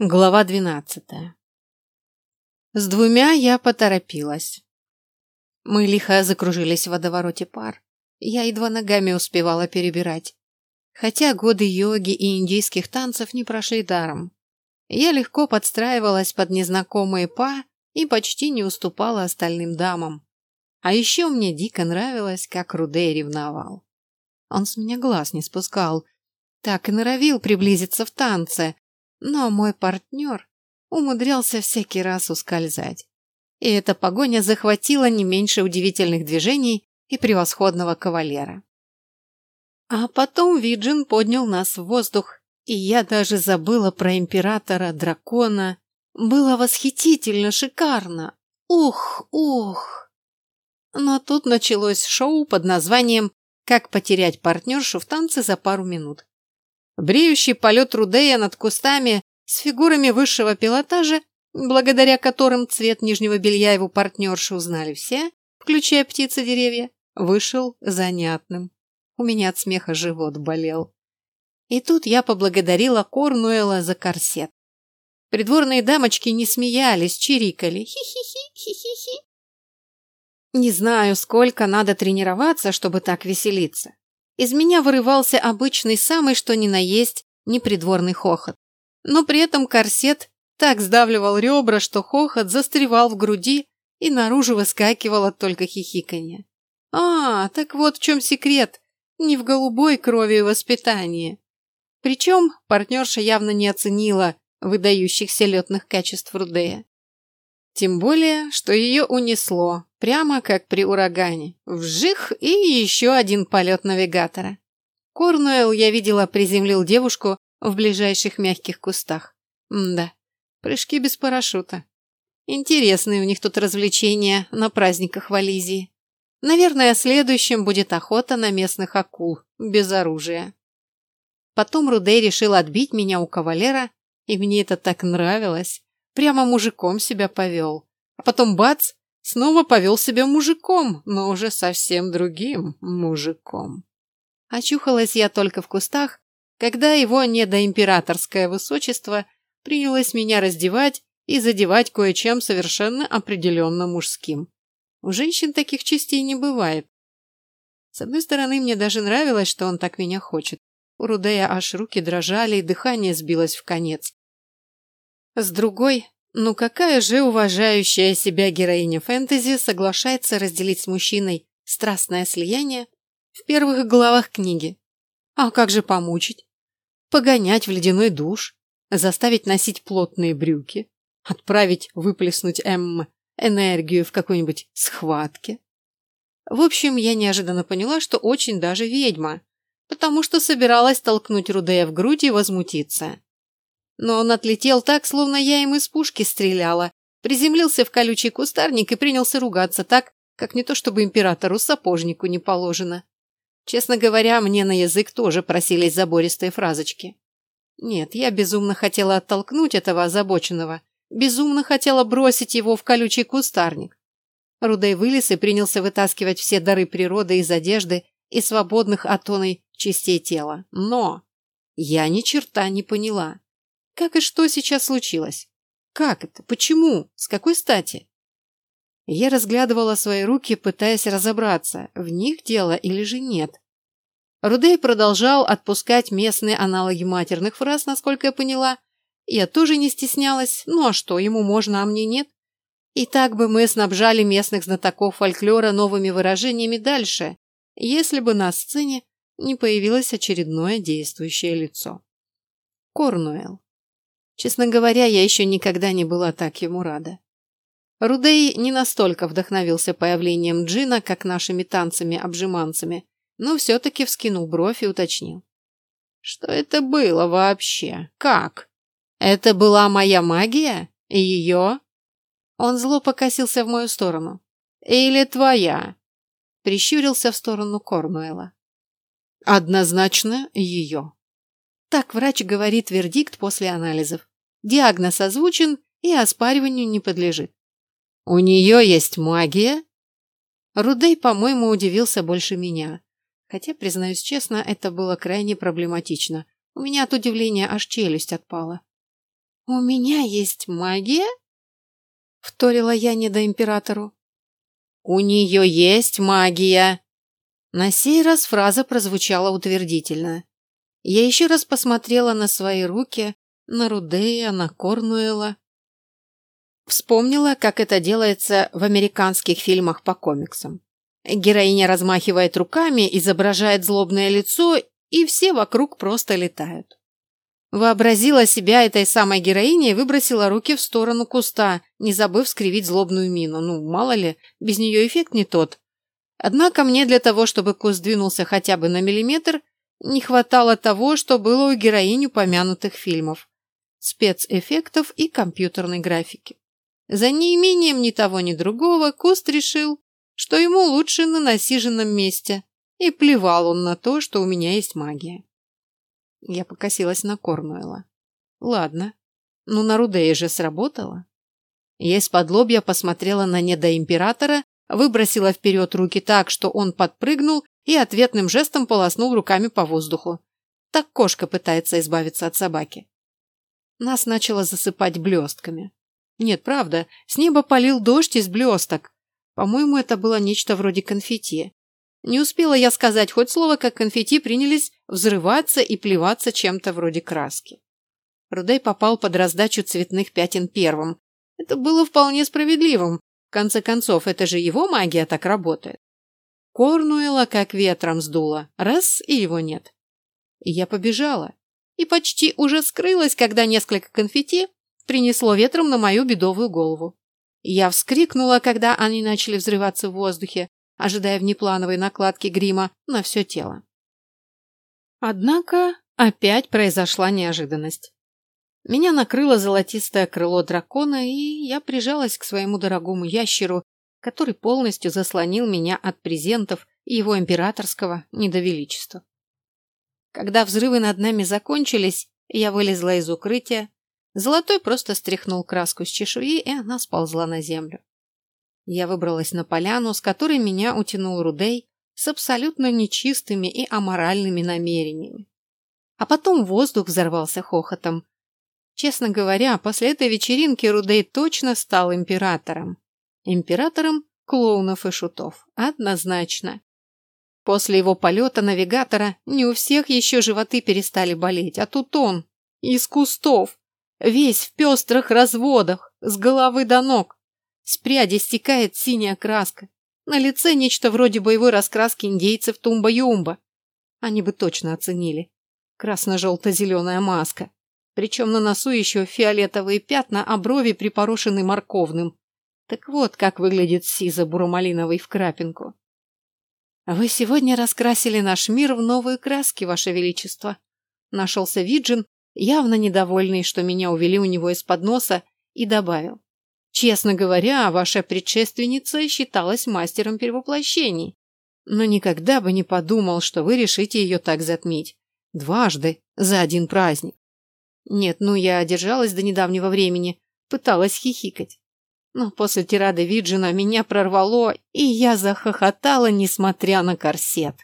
Глава двенадцатая. С двумя я поторопилась. Мы лихо закружились в водовороте пар. Я едва ногами успевала перебирать. Хотя годы йоги и индийских танцев не прошли даром. Я легко подстраивалась под незнакомые па и почти не уступала остальным дамам. А еще мне дико нравилось, как Рудей ревновал. Он с меня глаз не спускал, так и норовил приблизиться в танце, но мой партнер умудрялся всякий раз ускользать. И эта погоня захватила не меньше удивительных движений и превосходного кавалера. А потом Виджин поднял нас в воздух, и я даже забыла про императора, дракона. Было восхитительно, шикарно. Ух, ух. Но тут началось шоу под названием «Как потерять партнершу в танце за пару минут». Бреющий полет Рудея над кустами с фигурами высшего пилотажа, благодаря которым цвет нижнего белья его партнерши узнали все, включая птицы деревья, вышел занятным. У меня от смеха живот болел. И тут я поблагодарила Корнуэла за корсет. Придворные дамочки не смеялись, чирикали. Хи-хи-хи, хи-хи-хи. Не знаю, сколько надо тренироваться, чтобы так веселиться. Из меня вырывался обычный, самый что ни на есть, непридворный хохот. Но при этом корсет так сдавливал ребра, что хохот застревал в груди и наружу выскакивало только хихиканье. А, так вот в чем секрет. Не в голубой крови и воспитании. Причем партнерша явно не оценила выдающихся летных качеств Рудея. Тем более, что ее унесло, прямо как при урагане. Вжих и еще один полет навигатора. Корнуэлл, я видела, приземлил девушку в ближайших мягких кустах. М да, прыжки без парашюта. Интересные у них тут развлечения на праздниках в Ализии. Наверное, следующим будет охота на местных акул, без оружия. Потом Рудей решил отбить меня у кавалера, и мне это так нравилось. Прямо мужиком себя повел. А потом бац, снова повел себя мужиком, но уже совсем другим мужиком. Очухалась я только в кустах, когда его недоимператорское высочество принялось меня раздевать и задевать кое-чем совершенно определенно мужским. У женщин таких частей не бывает. С одной стороны, мне даже нравилось, что он так меня хочет. У Рудея аж руки дрожали и дыхание сбилось в конец. С другой, ну какая же уважающая себя героиня фэнтези соглашается разделить с мужчиной страстное слияние в первых главах книги? А как же помучить? Погонять в ледяной душ, заставить носить плотные брюки, отправить выплеснуть М энергию в какой-нибудь схватке? В общем, я неожиданно поняла, что очень даже ведьма, потому что собиралась толкнуть Рудея в грудь и возмутиться. Но он отлетел так, словно я им из пушки стреляла, приземлился в колючий кустарник и принялся ругаться так, как не то чтобы императору-сапожнику не положено. Честно говоря, мне на язык тоже просились забористые фразочки. Нет, я безумно хотела оттолкнуть этого озабоченного, безумно хотела бросить его в колючий кустарник. Рудей вылез и принялся вытаскивать все дары природы из одежды и свободных от оной частей тела. Но я ни черта не поняла. Как и что сейчас случилось? Как это? Почему? С какой стати? Я разглядывала свои руки, пытаясь разобраться, в них дело или же нет. Рудей продолжал отпускать местные аналоги матерных фраз, насколько я поняла. Я тоже не стеснялась. Ну а что, ему можно, а мне нет? И так бы мы снабжали местных знатоков фольклора новыми выражениями дальше, если бы на сцене не появилось очередное действующее лицо. Корнуэлл. Честно говоря, я еще никогда не была так ему рада. Рудей не настолько вдохновился появлением Джина, как нашими танцами-обжиманцами, но все-таки вскинул бровь и уточнил. Что это было вообще? Как? Это была моя магия? И ее? Он зло покосился в мою сторону. Или твоя? Прищурился в сторону Корнуэла. Однозначно ее. Так врач говорит вердикт после анализов. Диагноз озвучен и оспариванию не подлежит. У нее есть магия? Рудей, по-моему, удивился больше меня. Хотя, признаюсь честно, это было крайне проблематично. У меня от удивления аж челюсть отпала. «У меня есть магия?» — вторила я недоимператору. «У нее есть магия!» На сей раз фраза прозвучала утвердительно. Я еще раз посмотрела на свои руки, на Рудея, на Корнуэла. Вспомнила, как это делается в американских фильмах по комиксам. Героиня размахивает руками, изображает злобное лицо, и все вокруг просто летают. Вообразила себя этой самой героиней и выбросила руки в сторону куста, не забыв скривить злобную мину. Ну, мало ли, без нее эффект не тот. Однако мне для того, чтобы куст двинулся хотя бы на миллиметр, не хватало того, что было у героинь упомянутых фильмов. Спецэффектов и компьютерной графики. За неимением ни того, ни другого Куст решил, что ему лучше на насиженном месте, и плевал он на то, что у меня есть магия. Я покосилась на Корнуэла. Ладно, ну на Рудее же сработало. Я из-под лобья посмотрела на недоимператора, выбросила вперед руки так, что он подпрыгнул и ответным жестом полоснул руками по воздуху. Так кошка пытается избавиться от собаки. Нас начало засыпать блестками. Нет, правда, с неба полил дождь из блесток. По-моему, это было нечто вроде конфетти. Не успела я сказать хоть слово, как конфетти принялись взрываться и плеваться чем-то вроде краски. Рудей попал под раздачу цветных пятен первым. Это было вполне справедливым. В конце концов, это же его магия так работает. Корнуэла как ветром сдуло. Раз, и его нет. И я побежала. И почти уже скрылась, когда несколько конфетти принесло ветром на мою бедовую голову. Я вскрикнула, когда они начали взрываться в воздухе, ожидая внеплановой накладки грима на все тело. Однако опять произошла неожиданность. Меня накрыло золотистое крыло дракона, и я прижалась к своему дорогому ящеру, который полностью заслонил меня от презентов его императорского недовеличества. Когда взрывы над нами закончились, я вылезла из укрытия, золотой просто стряхнул краску с чешуи, и она сползла на землю. Я выбралась на поляну, с которой меня утянул Рудей с абсолютно нечистыми и аморальными намерениями. А потом воздух взорвался хохотом. Честно говоря, после этой вечеринки Рудей точно стал императором. Императором клоунов и шутов. Однозначно. После его полета навигатора не у всех еще животы перестали болеть, а тут он, из кустов, весь в пестрых разводах, с головы до ног. С пряди стекает синяя краска. На лице нечто вроде боевой раскраски индейцев Тумба-Юмба. Они бы точно оценили. Красно-желто-зеленая маска. Причем на носу еще фиолетовые пятна, а брови припорошены морковным. Так вот, как выглядит сизо-буромалиновый в крапинку. «Вы сегодня раскрасили наш мир в новые краски, Ваше Величество», нашелся Виджин, явно недовольный, что меня увели у него из-под носа, и добавил. Честно говоря, ваша предшественница считалась мастером перевоплощений. Но никогда бы не подумал, что вы решите ее так затмить. Дважды, за один праздник. Нет, ну я держалась до недавнего времени, пыталась хихикать. Но после тирады Виджина меня прорвало, и я захохотала, несмотря на корсет.